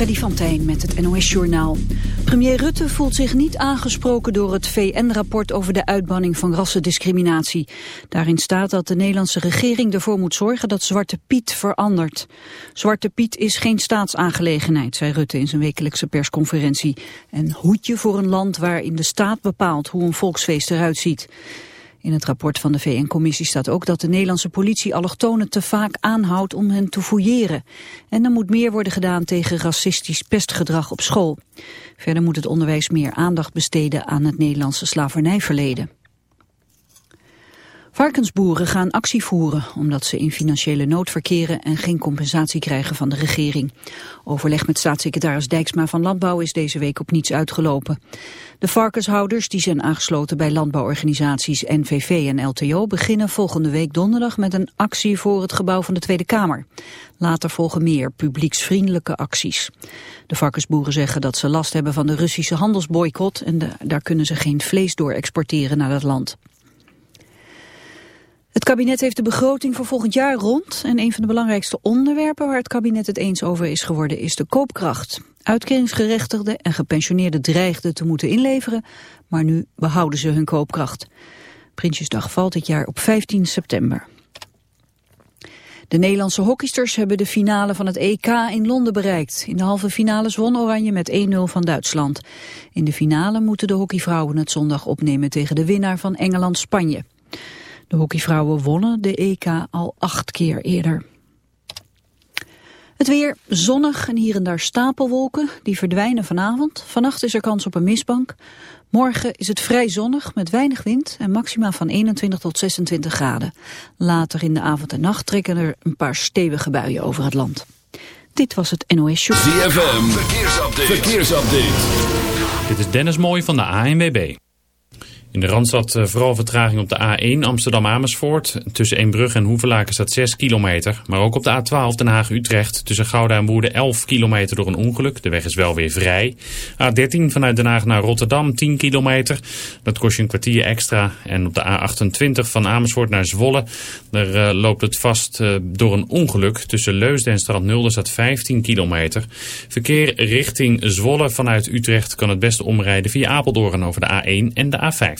Freddy van met het NOS-journaal. Premier Rutte voelt zich niet aangesproken door het VN-rapport over de uitbanning van rassendiscriminatie. Daarin staat dat de Nederlandse regering ervoor moet zorgen dat Zwarte Piet verandert. Zwarte Piet is geen staatsaangelegenheid, zei Rutte in zijn wekelijkse persconferentie. En hoedje voor een land waarin de staat bepaalt hoe een volksfeest eruit ziet. In het rapport van de VN-commissie staat ook dat de Nederlandse politie allochtonen te vaak aanhoudt om hen te fouilleren. En er moet meer worden gedaan tegen racistisch pestgedrag op school. Verder moet het onderwijs meer aandacht besteden aan het Nederlandse slavernijverleden. Varkensboeren gaan actie voeren omdat ze in financiële nood verkeren en geen compensatie krijgen van de regering. Overleg met staatssecretaris Dijksma van Landbouw is deze week op niets uitgelopen. De varkenshouders die zijn aangesloten bij landbouworganisaties NVV en LTO beginnen volgende week donderdag met een actie voor het gebouw van de Tweede Kamer. Later volgen meer publieksvriendelijke acties. De varkensboeren zeggen dat ze last hebben van de Russische handelsboycott en daar kunnen ze geen vlees door exporteren naar dat land. Het kabinet heeft de begroting voor volgend jaar rond en een van de belangrijkste onderwerpen waar het kabinet het eens over is geworden is de koopkracht. Uitkeringsgerechtigden en gepensioneerden dreigden te moeten inleveren, maar nu behouden ze hun koopkracht. Prinsjesdag valt dit jaar op 15 september. De Nederlandse hockeysters hebben de finale van het EK in Londen bereikt. In de halve finale zwon Oranje met 1-0 van Duitsland. In de finale moeten de hockeyvrouwen het zondag opnemen tegen de winnaar van Engeland-Spanje. De hockeyvrouwen wonnen de EK al acht keer eerder. Het weer zonnig en hier en daar stapelwolken. Die verdwijnen vanavond. Vannacht is er kans op een mistbank. Morgen is het vrij zonnig met weinig wind en maxima van 21 tot 26 graden. Later in de avond en nacht trekken er een paar stevige buien over het land. Dit was het NOS Show. ZFM, verkeersupdate. verkeersupdate. Dit is Dennis Mooij van de ANWB. In de Randstad eh, vooral vertraging op de A1 Amsterdam-Amersfoort. Tussen Eembrug en Hoevelaken staat 6 kilometer. Maar ook op de A12 Den Haag-Utrecht. Tussen Gouda en Woerden 11 kilometer door een ongeluk. De weg is wel weer vrij. A13 vanuit Den Haag naar Rotterdam 10 kilometer. Dat kost je een kwartier extra. En op de A28 van Amersfoort naar Zwolle. Daar uh, loopt het vast uh, door een ongeluk. Tussen Leusden en Strand staat 15 kilometer. Verkeer richting Zwolle vanuit Utrecht kan het beste omrijden via Apeldoorn over de A1 en de A5.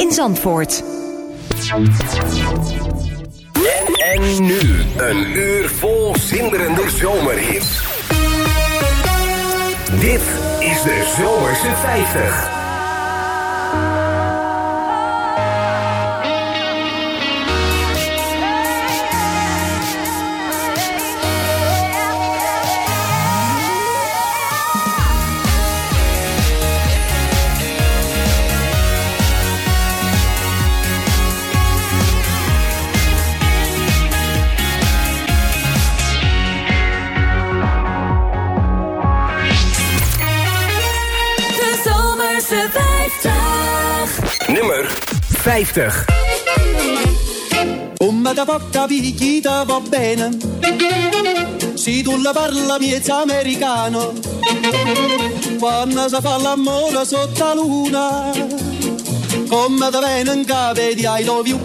in Zandvoort. En, en nu een uur vol zinderende zomerhits. Dit is de Zomerse 50. 50. Come te può capire chi va bene? Se tu la parla miezza americano, quando si fa l'amore sotto la luna, come te viene in di ai love.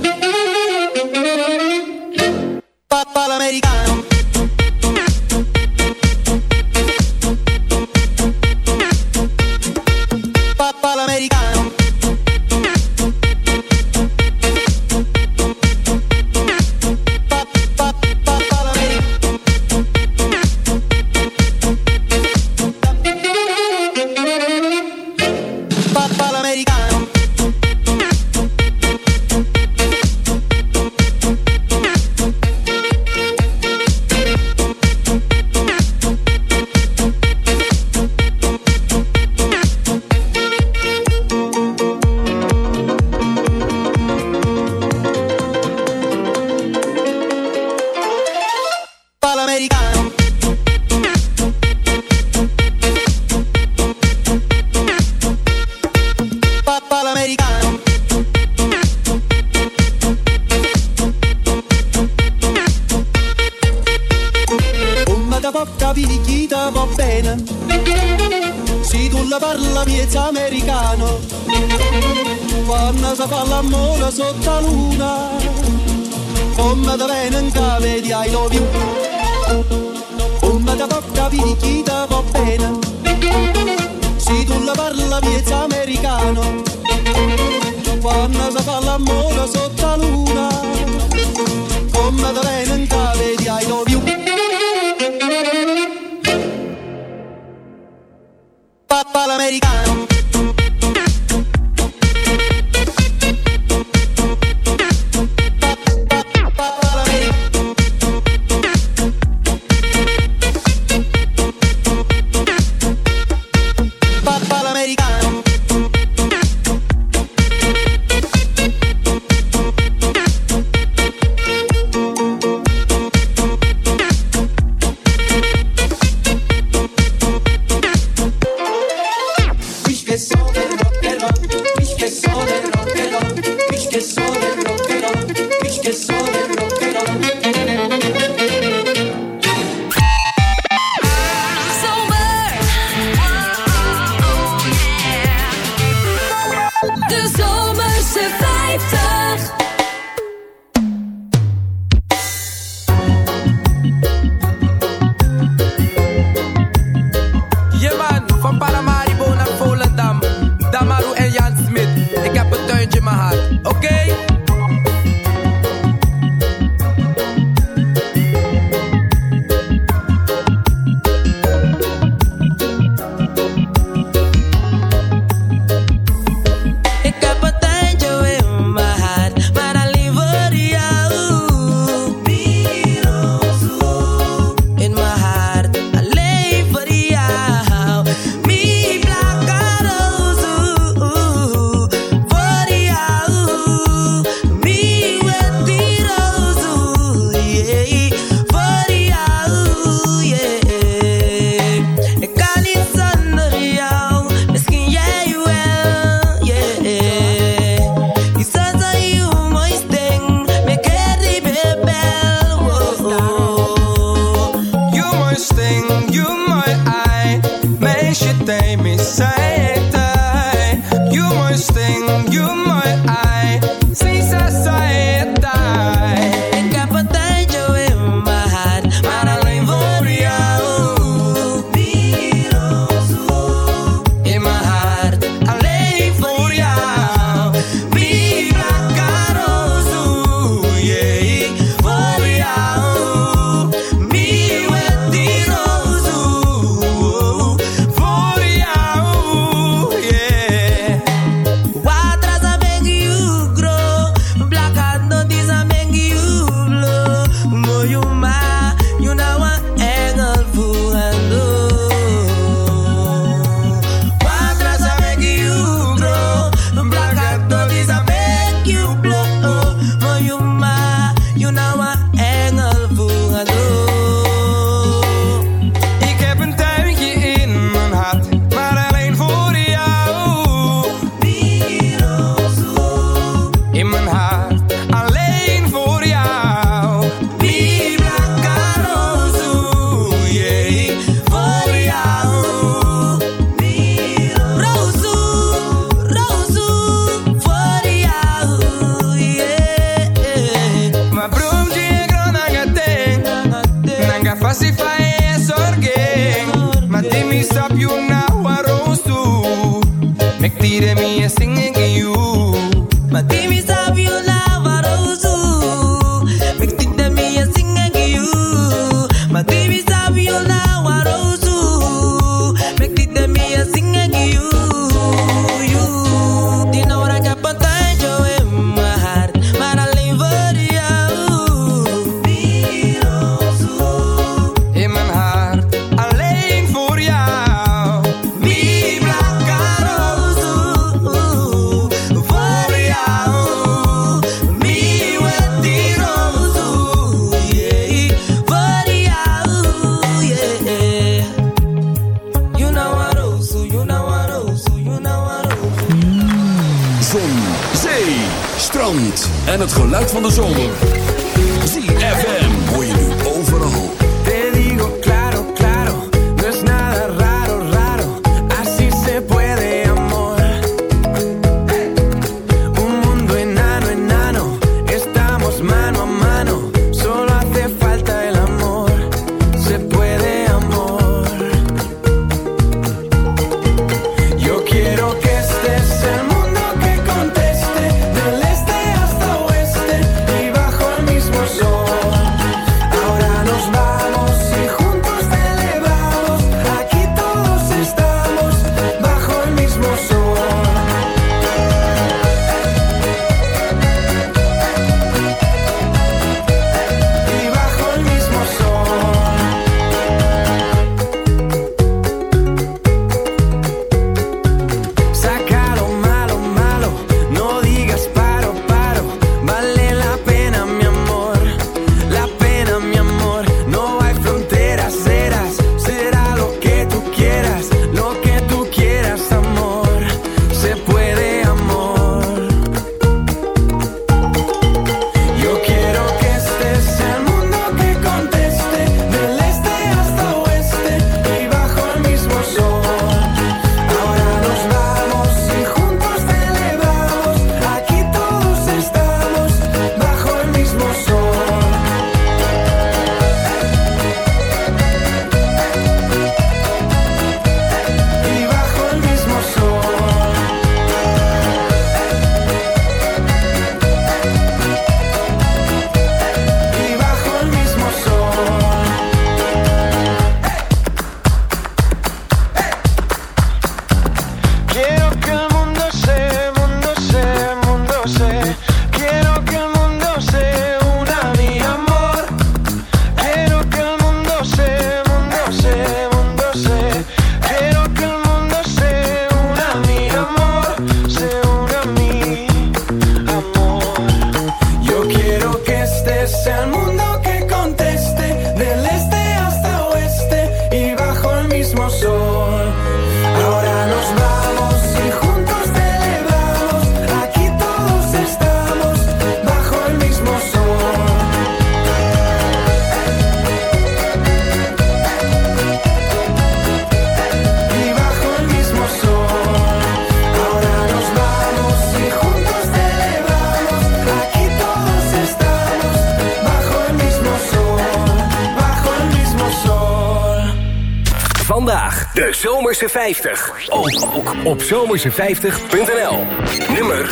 50. Ook, ook op zomerse50.nl. Nummer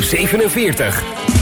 47.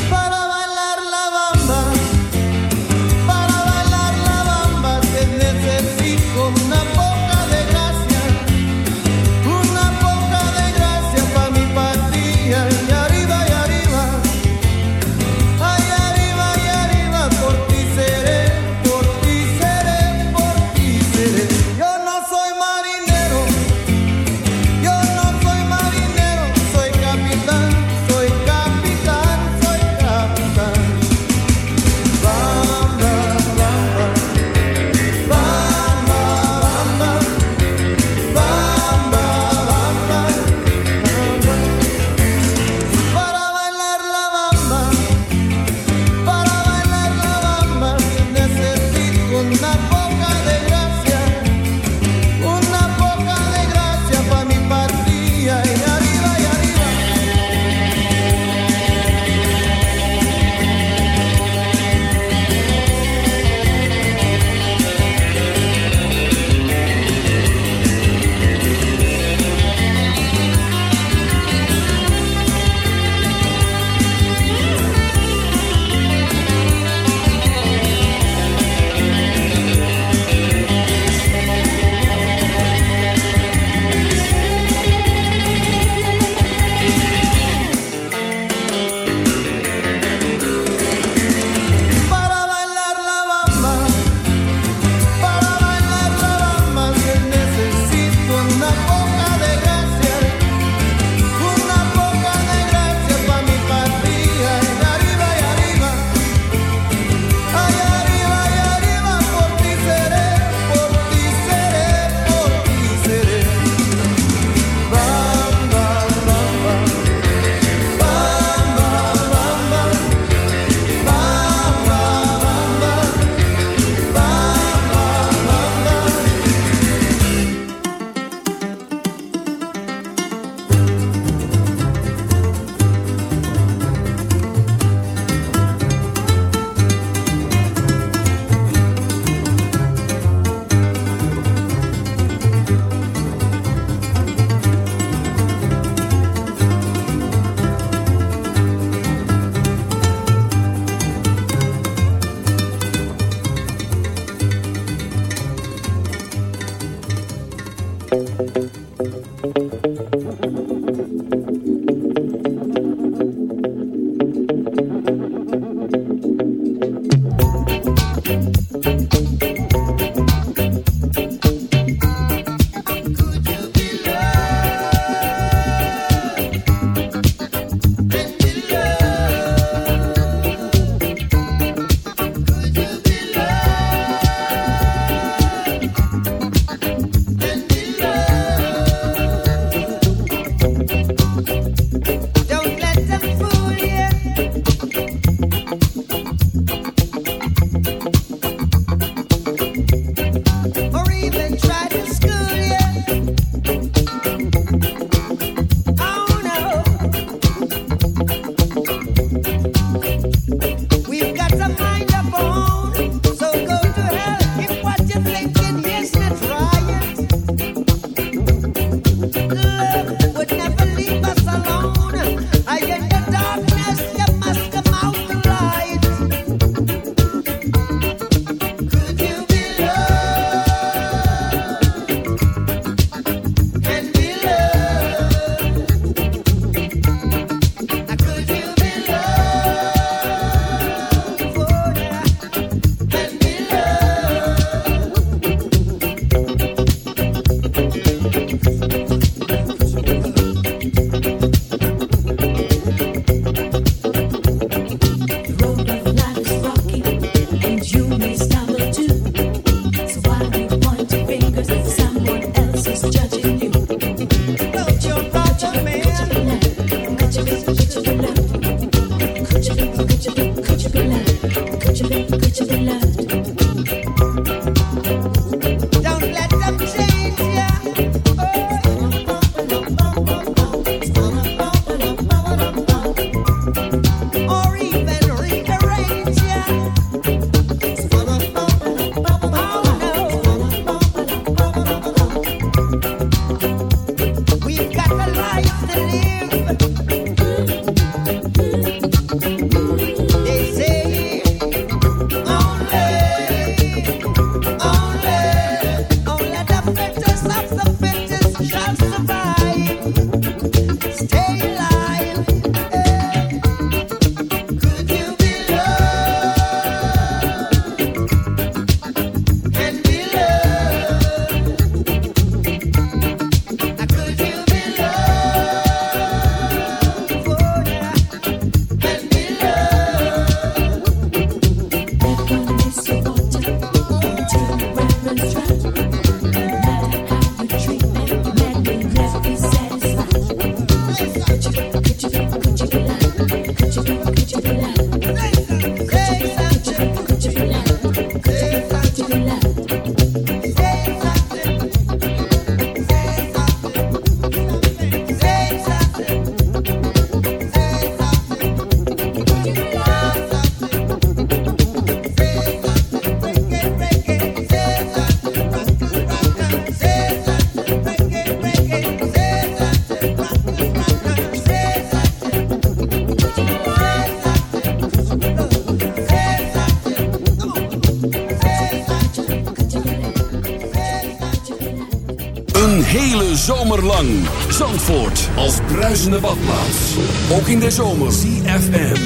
hele zomer lang. Zandvoort als bruisende badplaats. Ook in de zomer. CFM.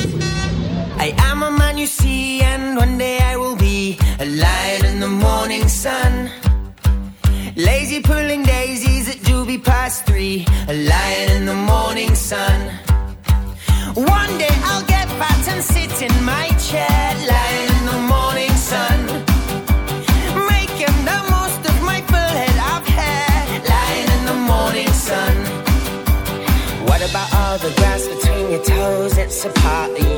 I am a man you see and one day I will be a lion in the morning sun. Lazy pulling daisies at be past three. A lion in the morning sun. One day I'll get fat and sit in my chair. Lion apart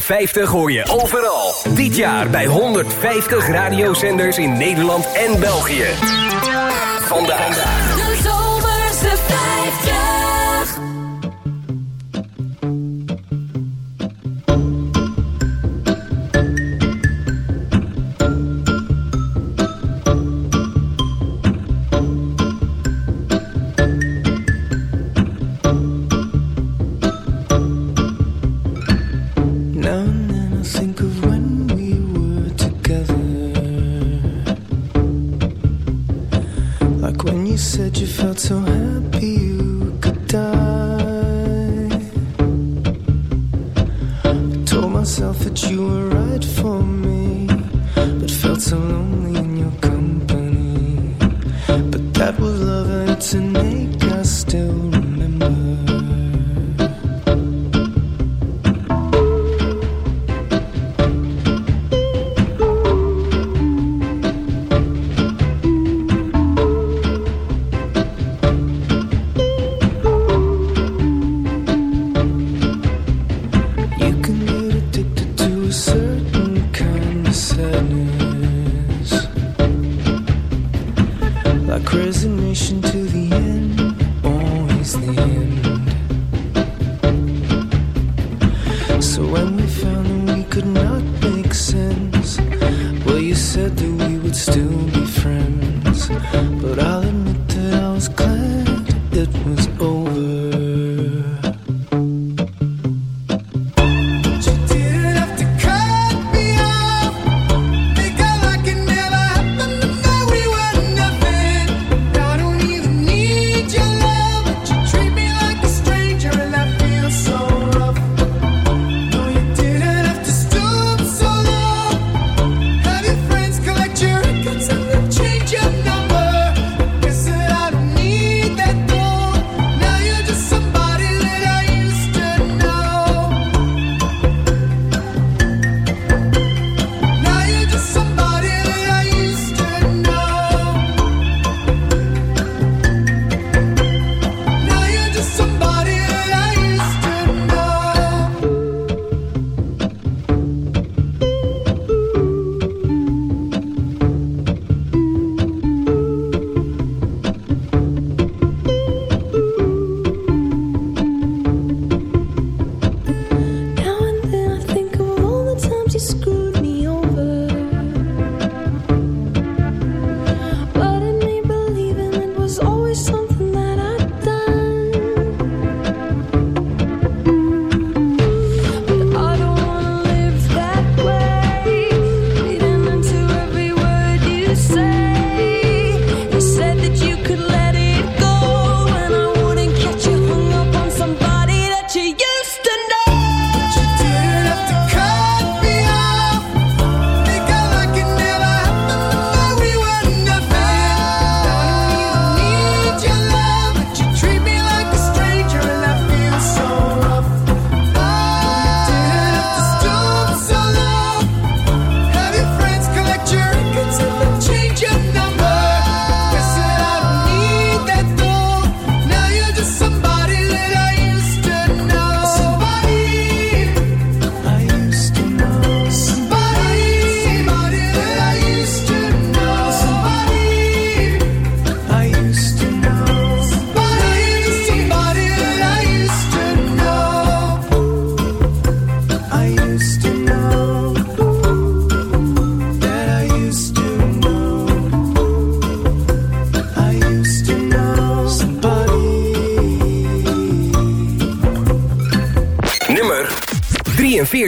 50 hoor je overal. Dit jaar bij 150 radiozenders in Nederland en België. Vandaag.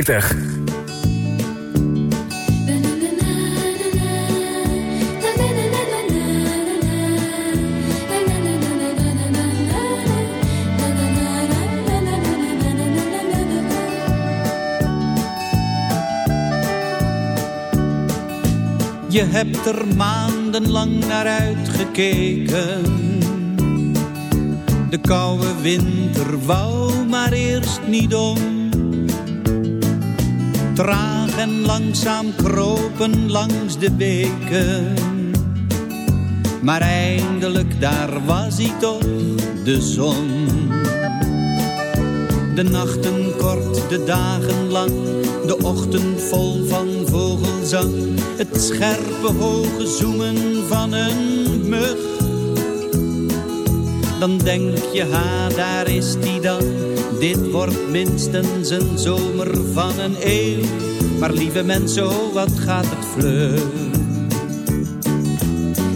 40. Je hebt er maandenlang naar uitgekeken. De koude winter wou maar eerst niet om. Traag en langzaam kropen langs de beken. Maar eindelijk daar was hij toch, de zon. De nachten kort, de dagen lang, de ochtend vol van vogelzang. Het scherpe hoge zoemen van een mug. Dan denk je, ha, daar is die dan. Dit wordt minstens een zomer van een eeuw. Maar lieve mensen, oh, wat gaat het vlug.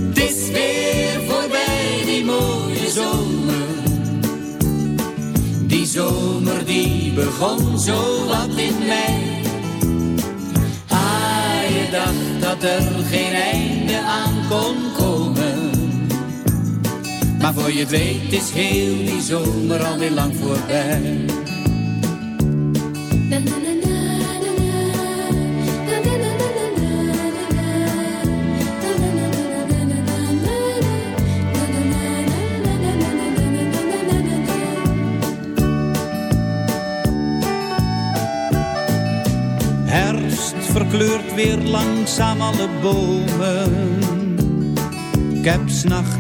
Het is weer voorbij, die mooie zomer. Die zomer die begon zo wat in mei. Ah, je dacht dat er geen einde aan kon komen. Maar voor je weet is heel die zomer alweer lang voorbij. Herfst verkleurt weer langzaam alle bomen. Ik heb s'nachts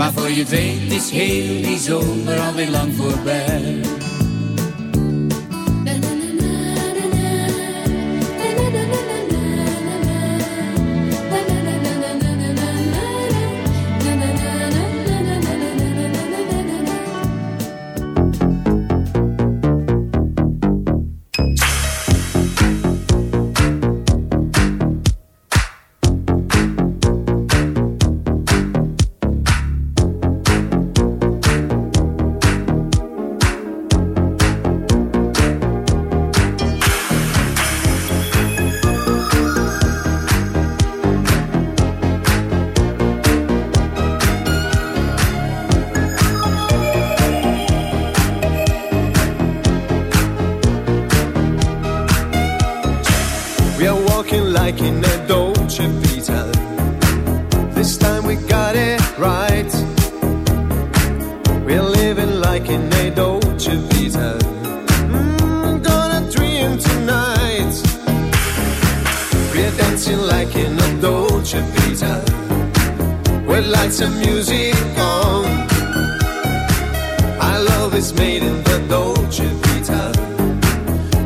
Maar voor je weet is heel die zomer alweer lang voorbij.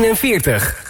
41.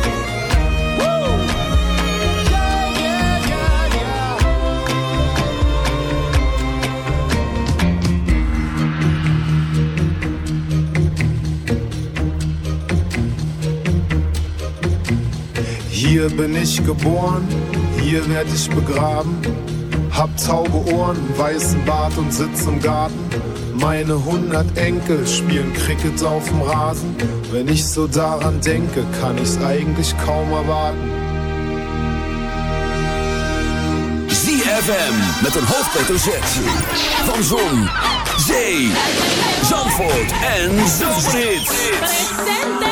Hier bin ich geboren, hier werd ich begraben. Hab taube Ohren, weißen Bart und sitz im Garten. Meine hundert Enkel spielen Cricket auf dem Rasen. Wenn ich so daran denke, kann ich's eigentlich kaum erwarten. ZFM met een hoofdletter Z. Van Zon, Zee, Zandvoort en Zomerhits.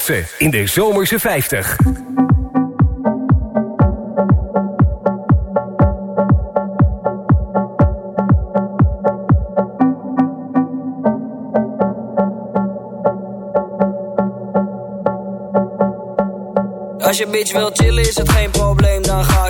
hoort ze in de Zomerse 50. Als je bitch wil chillen is het geen probleem, dan ga ik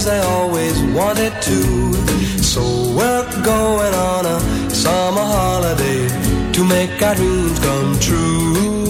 things I always wanted to. So we're going on a summer holiday to make our dreams come true.